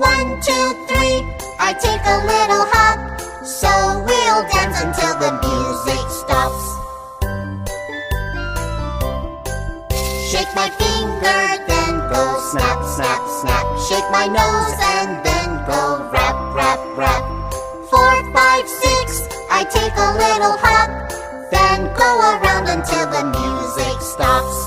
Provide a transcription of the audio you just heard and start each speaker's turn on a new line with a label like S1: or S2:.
S1: One, two, three, I take a little hop. So we'll dance until the music stops. Shake my finger, then go snap, snap, snap. Shake my nose and then go rap, rap, rap. Four, five, six, I take a little hop. Then go around until the music stops.